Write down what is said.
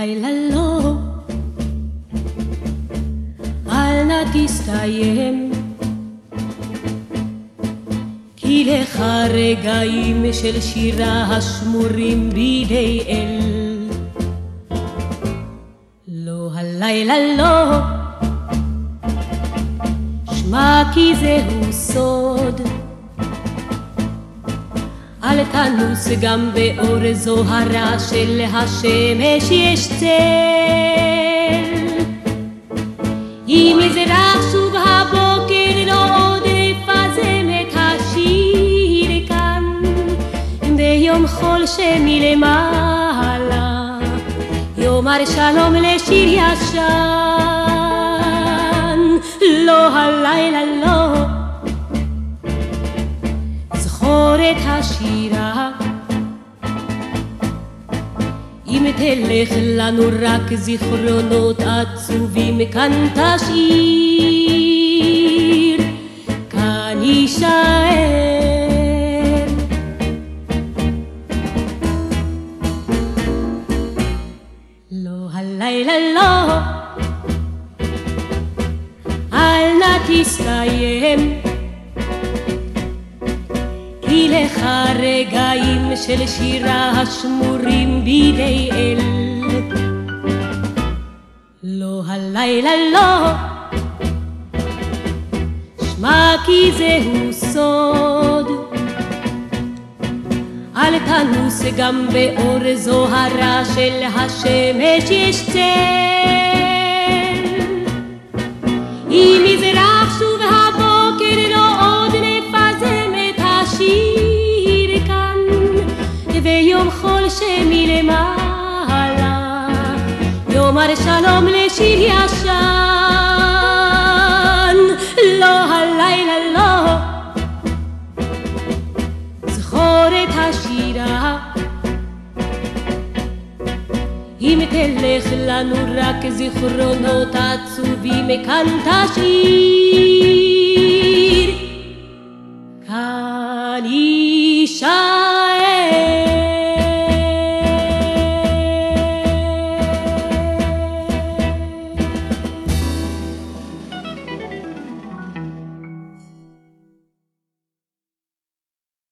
הלילה לא, אל נא תסתיים, כי לך רגעים של שירה השמורים בידי אל. לא הלילה לא, שמע כי זהו סוד. אל תנוס גם באור זוהרה של השמש יש צל. אם יזרח שוב הבוקר לא עוד נפזם את השיר כאן, ביום חול שמלמעלה יאמר שלום לשיר ישן. לא הלילה לא את השירה. אם תלך לנו רק זיכרונות עצובים, כאן תשאיר, כאן יישאר. לא הלילה לא, אל נא תסתיים. כי לך רגעים של שירה השמורים בידי אל. לא הלילה לא, שמע כי זהו סוד. אל תנוס גם באור זוהרה של השמש יש צל. שמלמעלה יאמר שלום לשיר ישן. לא הלילה לא, זכור את השירה. אם תלך לנו רק זיכרונות עצובים, כאן תשאיר.